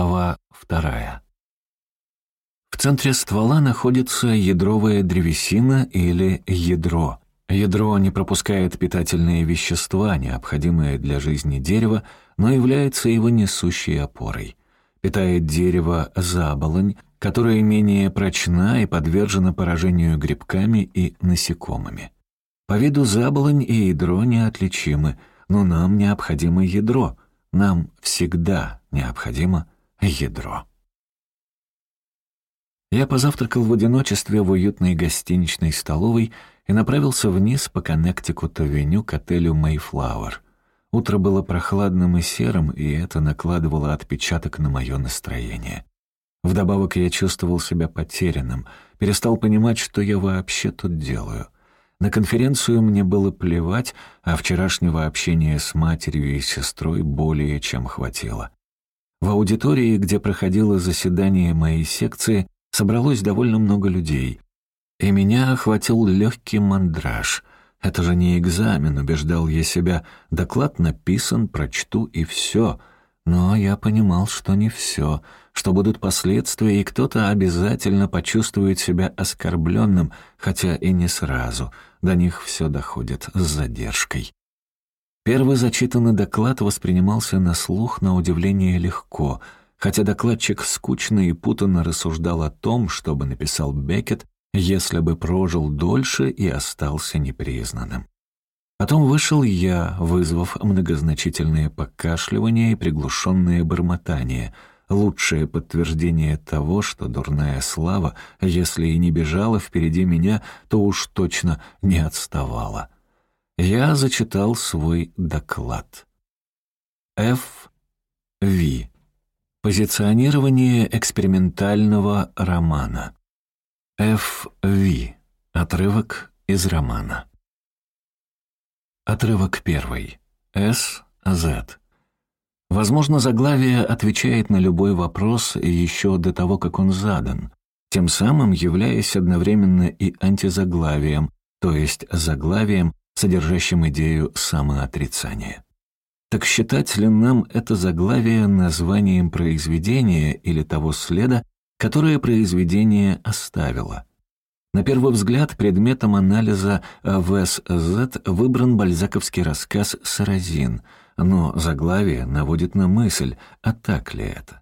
Глава вторая. В центре ствола находится ядровая древесина или ядро. Ядро не пропускает питательные вещества, необходимые для жизни дерева, но является его несущей опорой. Питает дерево заболонь, которая менее прочна и подвержена поражению грибками и насекомыми. По виду заболонь и ядро неотличимы, но нам необходимо ядро. Нам всегда необходимо ядро. Я позавтракал в одиночестве в уютной гостиничной столовой и направился вниз по Коннектикут-авеню к отелю «Мэйфлауэр». Утро было прохладным и серым, и это накладывало отпечаток на мое настроение. Вдобавок я чувствовал себя потерянным, перестал понимать, что я вообще тут делаю. На конференцию мне было плевать, а вчерашнего общения с матерью и сестрой более чем хватило. В аудитории, где проходило заседание моей секции, собралось довольно много людей. И меня охватил легкий мандраж. Это же не экзамен, убеждал я себя. Доклад написан, прочту и все. Но я понимал, что не все, что будут последствия, и кто-то обязательно почувствует себя оскорбленным, хотя и не сразу. До них все доходит с задержкой. Первый зачитанный доклад воспринимался на слух на удивление легко — хотя докладчик скучно и путанно рассуждал о том, что бы написал Беккет, если бы прожил дольше и остался непризнанным. Потом вышел я, вызвав многозначительные покашливания и приглушенные бормотания, лучшее подтверждение того, что дурная слава, если и не бежала впереди меня, то уж точно не отставала. Я зачитал свой доклад. Ф. В. Позиционирование экспериментального романа. Ф.В. Отрывок из романа. Отрывок первый. С.З. Возможно, заглавие отвечает на любой вопрос еще до того, как он задан, тем самым являясь одновременно и антизаглавием, то есть заглавием, содержащим идею самоотрицания. Так считать ли нам это заглавие названием произведения или того следа, которое произведение оставило? На первый взгляд предметом анализа в СЗ выбран бальзаковский рассказ «Саразин», но заглавие наводит на мысль, а так ли это?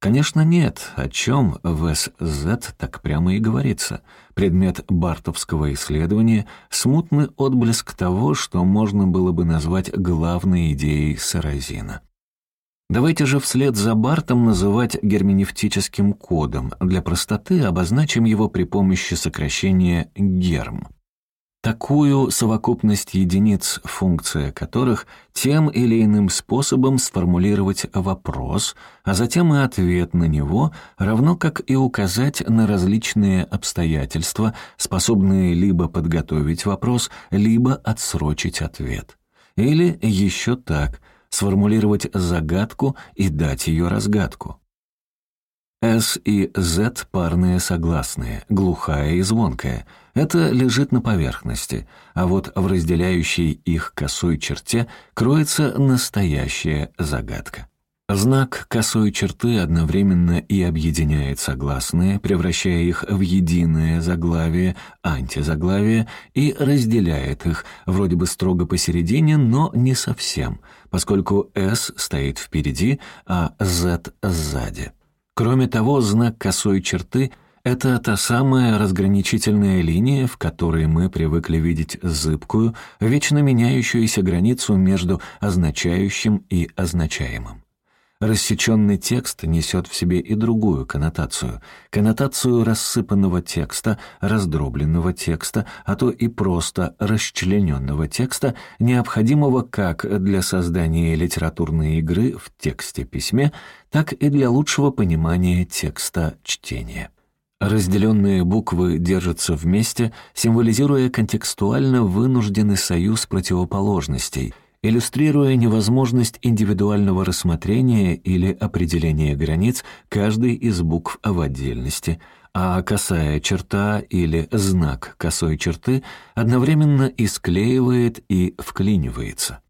Конечно, нет, о чем в СЗ так прямо и говорится. Предмет бартовского исследования — смутный отблеск того, что можно было бы назвать главной идеей Саразина. Давайте же вслед за Бартом называть герменевтическим кодом. Для простоты обозначим его при помощи сокращения «герм» такую совокупность единиц, функция которых тем или иным способом сформулировать вопрос, а затем и ответ на него, равно как и указать на различные обстоятельства, способные либо подготовить вопрос, либо отсрочить ответ. Или еще так, сформулировать загадку и дать ее разгадку. S и Z парные согласные, глухая и звонкая. Это лежит на поверхности, а вот в разделяющей их косой черте кроется настоящая загадка. Знак косой черты одновременно и объединяет согласные, превращая их в единое заглавие, антизаглавие, и разделяет их, вроде бы строго посередине, но не совсем, поскольку S стоит впереди, а Z сзади. Кроме того, знак косой черты — это та самая разграничительная линия, в которой мы привыкли видеть зыбкую, вечно меняющуюся границу между означающим и означаемым. Рассеченный текст несет в себе и другую коннотацию. Коннотацию рассыпанного текста, раздробленного текста, а то и просто расчлененного текста, необходимого как для создания литературной игры в тексте-письме, так и для лучшего понимания текста чтения. Разделенные буквы держатся вместе, символизируя контекстуально вынужденный союз противоположностей — иллюстрируя невозможность индивидуального рассмотрения или определения границ каждой из букв в отдельности, а косая черта или знак косой черты одновременно и склеивает и вклинивается.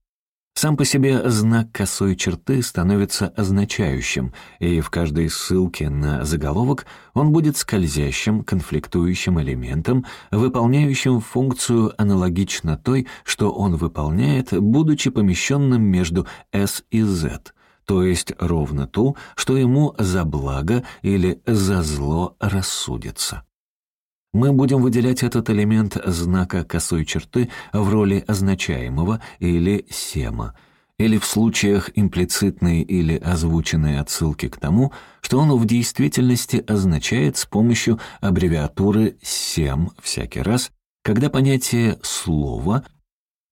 Сам по себе знак косой черты становится означающим, и в каждой ссылке на заголовок он будет скользящим, конфликтующим элементом, выполняющим функцию аналогично той, что он выполняет, будучи помещенным между S и Z, то есть ровно ту, что ему за благо или за зло рассудится. Мы будем выделять этот элемент знака косой черты в роли означаемого или сема, или в случаях имплицитной или озвученной отсылки к тому, что он в действительности означает с помощью аббревиатуры «сем» всякий раз, когда понятие «слово»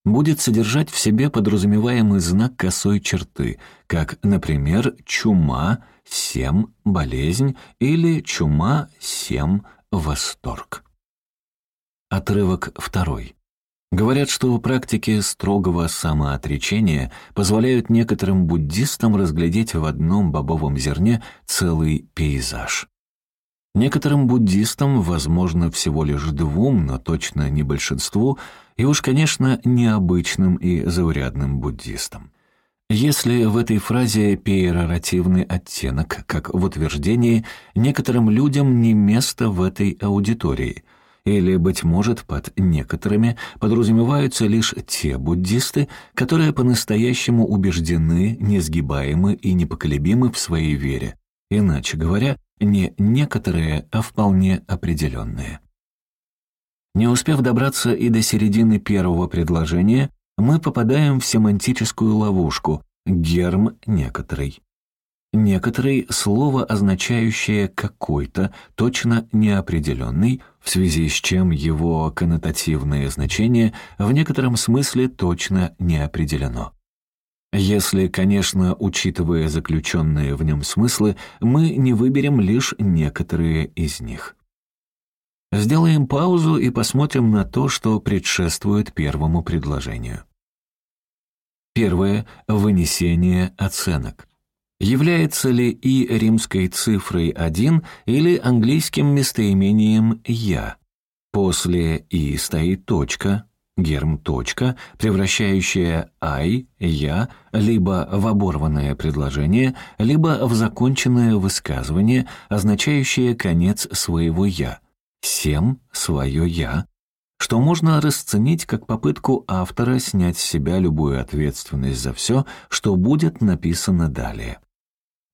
будет содержать в себе подразумеваемый знак косой черты, как, например, «чума», «сем», «болезнь» или «чума», «сем», восторг. Отрывок второй. Говорят, что практики строгого самоотречения позволяют некоторым буддистам разглядеть в одном бобовом зерне целый пейзаж. Некоторым буддистам, возможно, всего лишь двум, но точно не большинству, и уж, конечно, необычным и заурядным буддистам. Если в этой фразе пейроративный оттенок, как в утверждении, некоторым людям не место в этой аудитории, или, быть может, под «некоторыми» подразумеваются лишь те буддисты, которые по-настоящему убеждены, несгибаемы и непоколебимы в своей вере, иначе говоря, не некоторые, а вполне определенные. Не успев добраться и до середины первого предложения, мы попадаем в семантическую ловушку «герм некоторый». Некоторый — слово, означающее «какой-то», точно неопределенный, в связи с чем его коннотативное значение в некотором смысле точно не определено. Если, конечно, учитывая заключенные в нем смыслы, мы не выберем лишь некоторые из них. Сделаем паузу и посмотрим на то, что предшествует первому предложению. Первое – вынесение оценок. Является ли «и» римской цифрой 1 или английским местоимением «я»? После «и» стоит точка, герм точка, превращающая «I», «я» либо в оборванное предложение, либо в законченное высказывание, означающее конец своего «я». «Сем» — свое «я», что можно расценить как попытку автора снять с себя любую ответственность за все, что будет написано далее.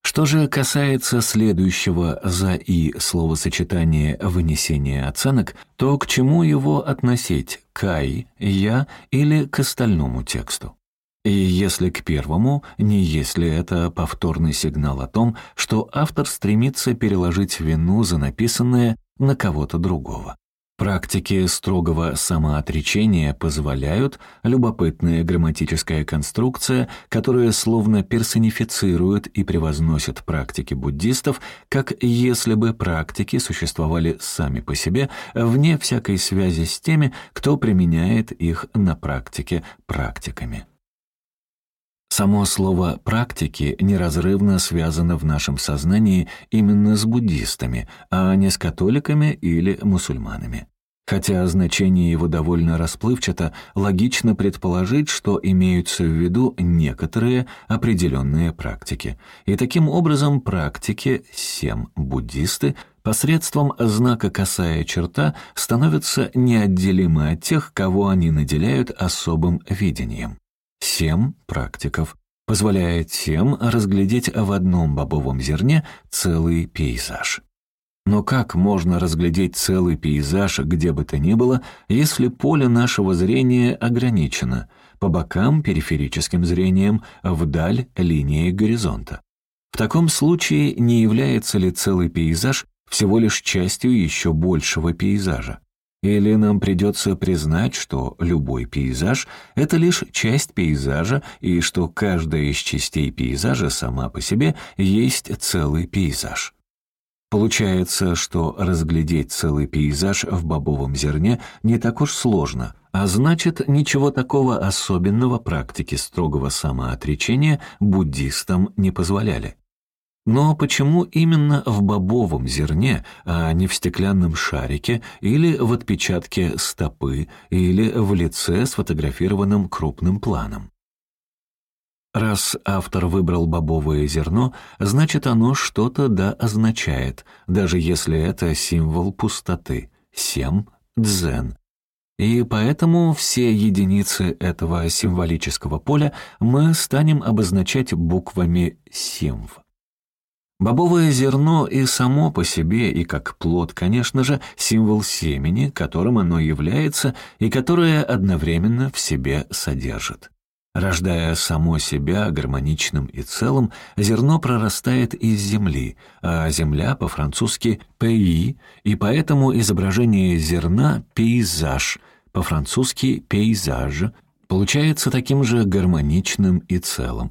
Что же касается следующего «за» и словосочетания «вынесение оценок», то к чему его относить – «кай», «я» или к остальному тексту? И если к первому, не если это повторный сигнал о том, что автор стремится переложить вину за написанное на кого-то другого. Практики строгого самоотречения позволяют, любопытная грамматическая конструкция, которая словно персонифицирует и превозносит практики буддистов, как если бы практики существовали сами по себе, вне всякой связи с теми, кто применяет их на практике практиками. Само слово «практики» неразрывно связано в нашем сознании именно с буддистами, а не с католиками или мусульманами. Хотя значение его довольно расплывчато, логично предположить, что имеются в виду некоторые определенные практики. И таким образом практики, семь буддисты, посредством знака «косая черта» становятся неотделимы от тех, кого они наделяют особым видением. Семь практиков позволяет всем разглядеть в одном бобовом зерне целый пейзаж. Но как можно разглядеть целый пейзаж где бы то ни было, если поле нашего зрения ограничено, по бокам периферическим зрением, вдаль линией горизонта? В таком случае не является ли целый пейзаж всего лишь частью еще большего пейзажа? Или нам придется признать, что любой пейзаж — это лишь часть пейзажа, и что каждая из частей пейзажа сама по себе есть целый пейзаж? Получается, что разглядеть целый пейзаж в бобовом зерне не так уж сложно, а значит, ничего такого особенного практики строгого самоотречения буддистам не позволяли. Но почему именно в бобовом зерне, а не в стеклянном шарике или в отпечатке стопы или в лице, сфотографированном крупным планом? Раз автор выбрал бобовое зерно, значит оно что-то да означает, даже если это символ пустоты, сем, дзен. И поэтому все единицы этого символического поля мы станем обозначать буквами симв. Бобовое зерно и само по себе, и как плод, конечно же, символ семени, которым оно является и которое одновременно в себе содержит. Рождая само себя гармоничным и целым, зерно прорастает из земли, а земля по-французски «pays», и поэтому изображение зерна «пейзаж», по-французски «пейзаж», получается таким же гармоничным и целым.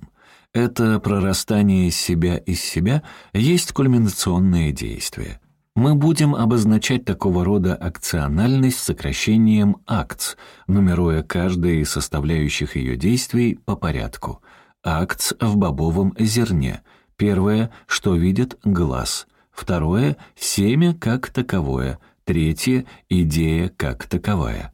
Это прорастание себя из себя есть кульминационное действие. Мы будем обозначать такого рода акциональность сокращением акц, нумеруя каждое из составляющих ее действий по порядку. Акц в бобовом зерне. Первое, что видит глаз. Второе, семя как таковое. Третье, идея как таковая.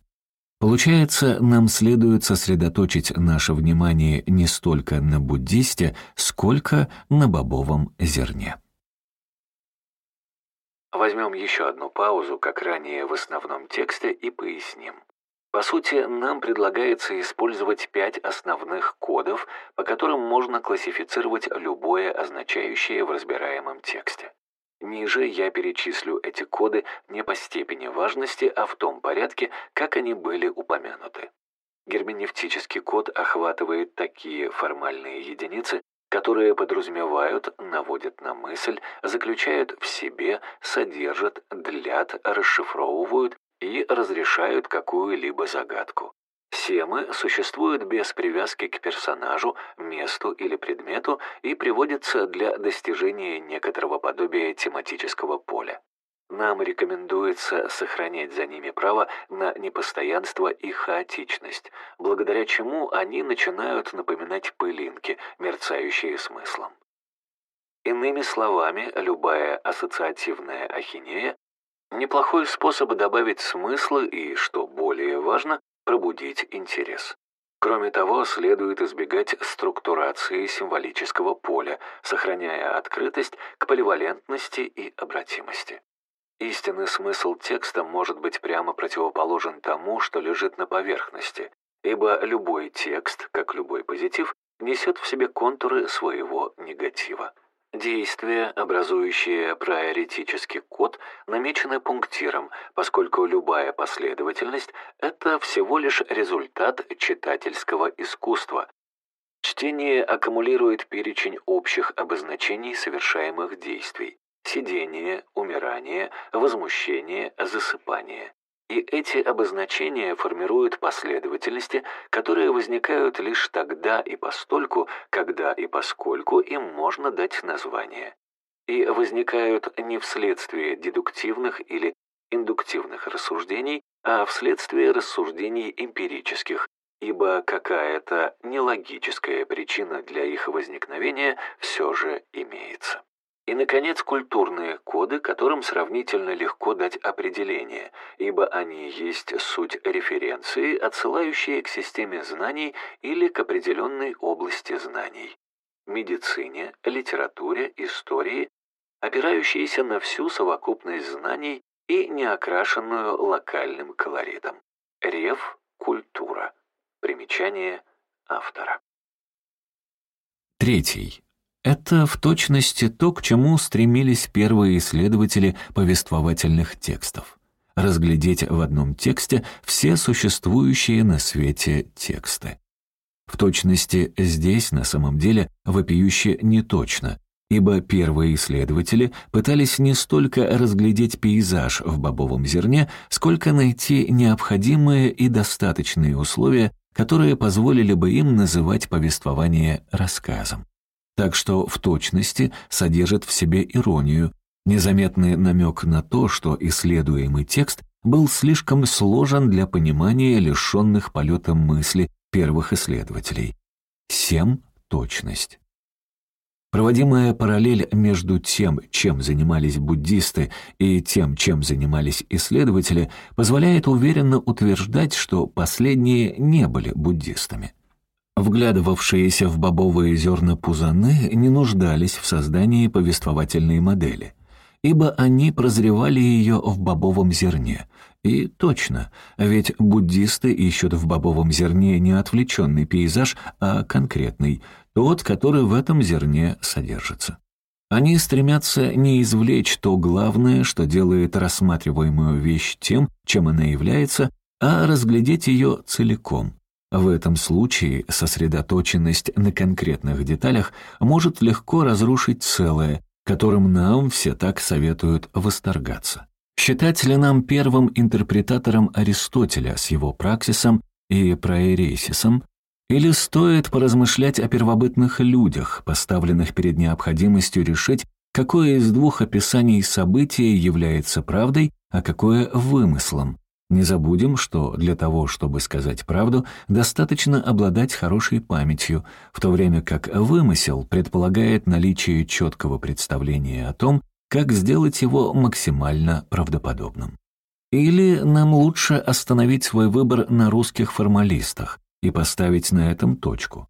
Получается, нам следует сосредоточить наше внимание не столько на буддисте, сколько на бобовом зерне. Возьмем еще одну паузу, как ранее в основном тексте, и поясним. По сути, нам предлагается использовать пять основных кодов, по которым можно классифицировать любое означающее в разбираемом тексте. Ниже я перечислю эти коды не по степени важности, а в том порядке, как они были упомянуты. Герменевтический код охватывает такие формальные единицы, которые подразумевают, наводят на мысль, заключают в себе, содержат, длят, расшифровывают и разрешают какую-либо загадку. Семы существуют без привязки к персонажу, месту или предмету и приводятся для достижения некоторого подобия тематического поля. Нам рекомендуется сохранять за ними право на непостоянство и хаотичность, благодаря чему они начинают напоминать пылинки, мерцающие смыслом. Иными словами, любая ассоциативная ахинея – неплохой способ добавить смысла и, что более важно, пробудить интерес. Кроме того, следует избегать структурации символического поля, сохраняя открытость к поливалентности и обратимости. Истинный смысл текста может быть прямо противоположен тому, что лежит на поверхности, ибо любой текст, как любой позитив, несет в себе контуры своего негатива. Действия, образующие приоритический код, намечены пунктиром, поскольку любая последовательность – это всего лишь результат читательского искусства. Чтение аккумулирует перечень общих обозначений совершаемых действий сидение, умирание, возмущение, засыпание. И эти обозначения формируют последовательности, которые возникают лишь тогда и постольку, когда и поскольку им можно дать название. И возникают не вследствие дедуктивных или индуктивных рассуждений, а вследствие рассуждений эмпирических, ибо какая-то нелогическая причина для их возникновения все же имеется. И, наконец, культурные коды, которым сравнительно легко дать определение, ибо они есть суть референции, отсылающие к системе знаний или к определенной области знаний. Медицине, литературе, истории, опирающиеся на всю совокупность знаний и не окрашенную локальным колоритом. Рев – культура. Примечание автора. Третий. Это в точности то, к чему стремились первые исследователи повествовательных текстов. Разглядеть в одном тексте все существующие на свете тексты. В точности здесь на самом деле вопиюще не точно, ибо первые исследователи пытались не столько разглядеть пейзаж в бобовом зерне, сколько найти необходимые и достаточные условия, которые позволили бы им называть повествование рассказом так что в точности содержит в себе иронию, незаметный намек на то, что исследуемый текст был слишком сложен для понимания лишенных полета мысли первых исследователей. Семь — точность. Проводимая параллель между тем, чем занимались буддисты, и тем, чем занимались исследователи, позволяет уверенно утверждать, что последние не были буддистами. Вглядывавшиеся в бобовые зерна пузаны не нуждались в создании повествовательной модели, ибо они прозревали ее в бобовом зерне. И точно, ведь буддисты ищут в бобовом зерне не отвлеченный пейзаж, а конкретный, тот, который в этом зерне содержится. Они стремятся не извлечь то главное, что делает рассматриваемую вещь тем, чем она является, а разглядеть ее целиком. В этом случае сосредоточенность на конкретных деталях может легко разрушить целое, которым нам все так советуют восторгаться. Считать ли нам первым интерпретатором Аристотеля с его праксисом и проэресисом, или стоит поразмышлять о первобытных людях, поставленных перед необходимостью решить, какое из двух описаний события является правдой, а какое — вымыслом, не забудем, что для того, чтобы сказать правду, достаточно обладать хорошей памятью, в то время как вымысел предполагает наличие четкого представления о том, как сделать его максимально правдоподобным. Или нам лучше остановить свой выбор на русских формалистах и поставить на этом точку.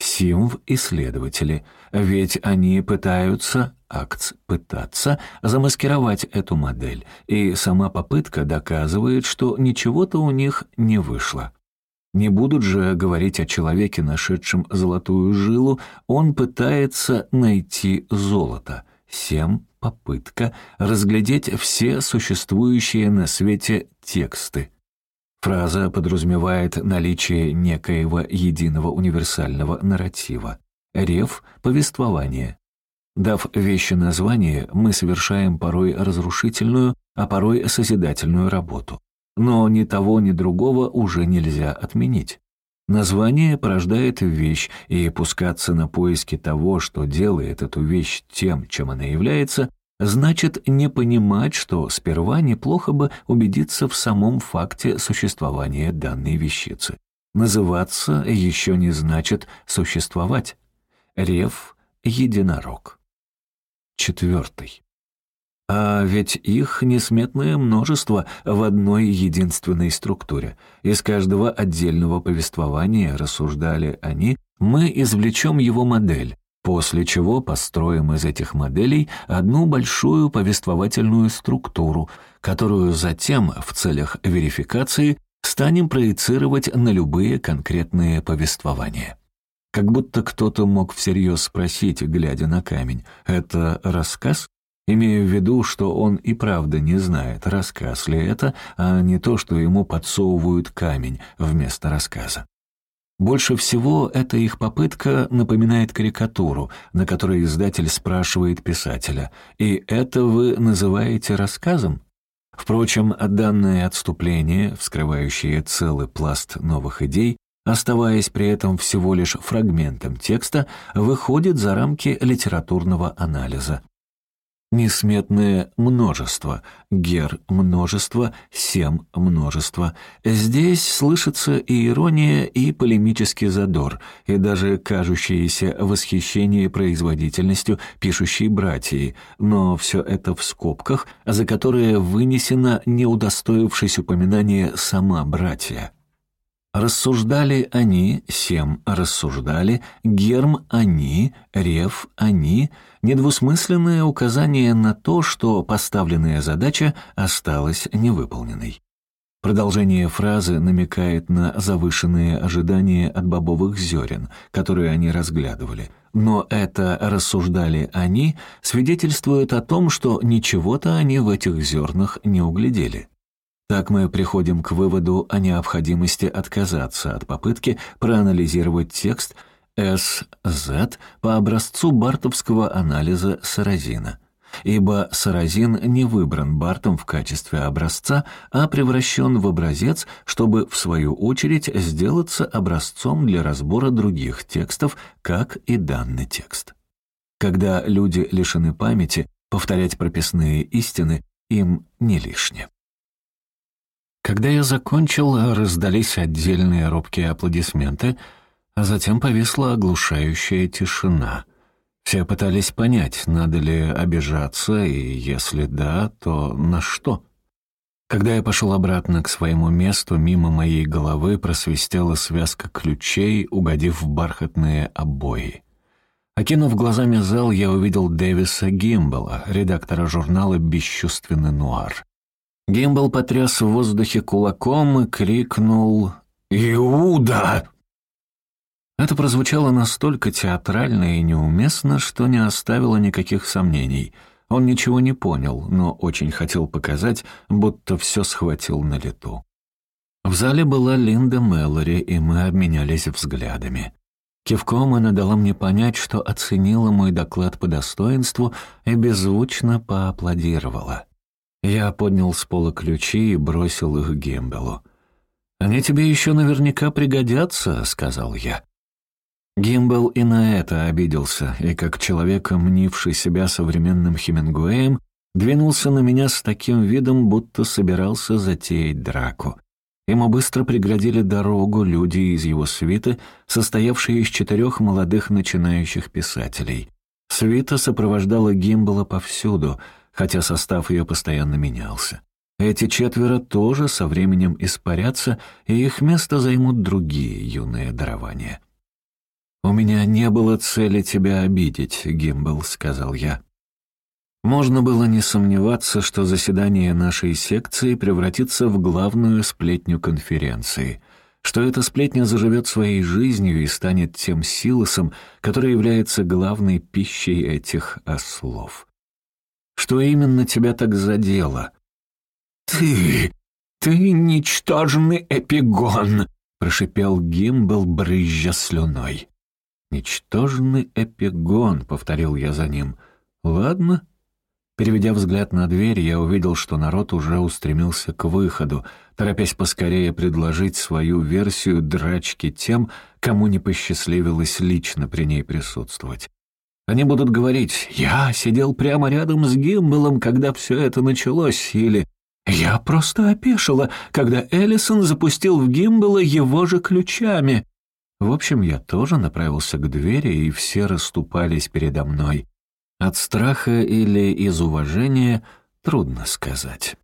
Симв-исследователи, ведь они пытаются, акц пытаться, замаскировать эту модель, и сама попытка доказывает, что ничего-то у них не вышло. Не будут же говорить о человеке, нашедшем золотую жилу, он пытается найти золото. Сем — попытка разглядеть все существующие на свете тексты. Фраза подразумевает наличие некоего единого универсального нарратива. Рев — повествование. Дав вещи название, мы совершаем порой разрушительную, а порой созидательную работу. Но ни того, ни другого уже нельзя отменить. Название порождает вещь, и пускаться на поиски того, что делает эту вещь тем, чем она является, значит не понимать, что сперва неплохо бы убедиться в самом факте существования данной вещицы. Называться еще не значит существовать. Рев — единорог. Четвертый. А ведь их несметное множество в одной единственной структуре. Из каждого отдельного повествования, рассуждали они, мы извлечем его модель, после чего построим из этих моделей одну большую повествовательную структуру, которую затем в целях верификации станем проецировать на любые конкретные повествования. Как будто кто-то мог всерьез спросить, глядя на камень, «Это рассказ?» имея в виду, что он и правда не знает, рассказ ли это, а не то, что ему подсовывают камень вместо рассказа. Больше всего эта их попытка напоминает карикатуру, на которой издатель спрашивает писателя «И это вы называете рассказом?» Впрочем, данное отступление, вскрывающее целый пласт новых идей, оставаясь при этом всего лишь фрагментом текста, выходит за рамки литературного анализа, Несметное множество, гер – множество, сем – множество. Здесь слышится и ирония, и полемический задор, и даже кажущееся восхищение производительностью пишущей братьи, но все это в скобках, за которые вынесено, не удостоившись упоминания сама братья. Рассуждали они, Сем рассуждали, Герм они, Рев они, недвусмысленное указание на то, что поставленная задача осталась невыполненной. Продолжение фразы намекает на завышенные ожидания от бобовых зерен, которые они разглядывали. Но это «рассуждали они» свидетельствует о том, что ничего-то они в этих зернах не углядели. Так мы приходим к выводу о необходимости отказаться от попытки проанализировать текст СЗ по образцу бартовского анализа Саразина. Ибо Саразин не выбран Бартом в качестве образца, а превращен в образец, чтобы, в свою очередь, сделаться образцом для разбора других текстов, как и данный текст. Когда люди лишены памяти, повторять прописные истины им не лишне. Когда я закончил, раздались отдельные робкие аплодисменты, а затем повисла оглушающая тишина. Все пытались понять, надо ли обижаться, и если да, то на что. Когда я пошел обратно к своему месту, мимо моей головы просвистела связка ключей, угодив в бархатные обои. Окинув глазами зал, я увидел Дэвиса Гимбала, редактора журнала «Бесчувственный нуар». Гимбал потряс в воздухе кулаком и крикнул «Иуда!». Это прозвучало настолько театрально и неуместно, что не оставило никаких сомнений — он ничего не понял, но очень хотел показать, будто все схватил на лету. В зале была Линда Мэллори, и мы обменялись взглядами. Кивком она дала мне понять, что оценила мой доклад по достоинству и беззвучно поаплодировала. Я поднял с пола ключи и бросил их Гембелу. «Они тебе еще наверняка пригодятся», — сказал я. Гимбл и на это обиделся, и как человек, мнивший себя современным Хемингуэем, двинулся на меня с таким видом, будто собирался затеять драку. Ему быстро преградили дорогу люди из его свиты, состоявшие из четырех молодых начинающих писателей. Свита сопровождала Гимбала повсюду, хотя состав ее постоянно менялся. Эти четверо тоже со временем испарятся, и их место займут другие юные дарования. «У меня не было цели тебя обидеть, Гимбл», — сказал я. Можно было не сомневаться, что заседание нашей секции превратится в главную сплетню конференции, что эта сплетня заживет своей жизнью и станет тем силосом, который является главной пищей этих ослов. Что именно тебя так задело? «Ты... ты ничтожный эпигон!» — прошипел Гимбл, брызжа слюной. «Ничтожный эпигон», — повторил я за ним. «Ладно». Переведя взгляд на дверь, я увидел, что народ уже устремился к выходу, торопясь поскорее предложить свою версию драчки тем, кому не посчастливилось лично при ней присутствовать. Они будут говорить «Я сидел прямо рядом с Гимбалом, когда все это началось», или «Я просто опешила, когда Эллисон запустил в Гимбала его же ключами». В общем, я тоже направился к двери, и все расступались передо мной. От страха или из уважения трудно сказать.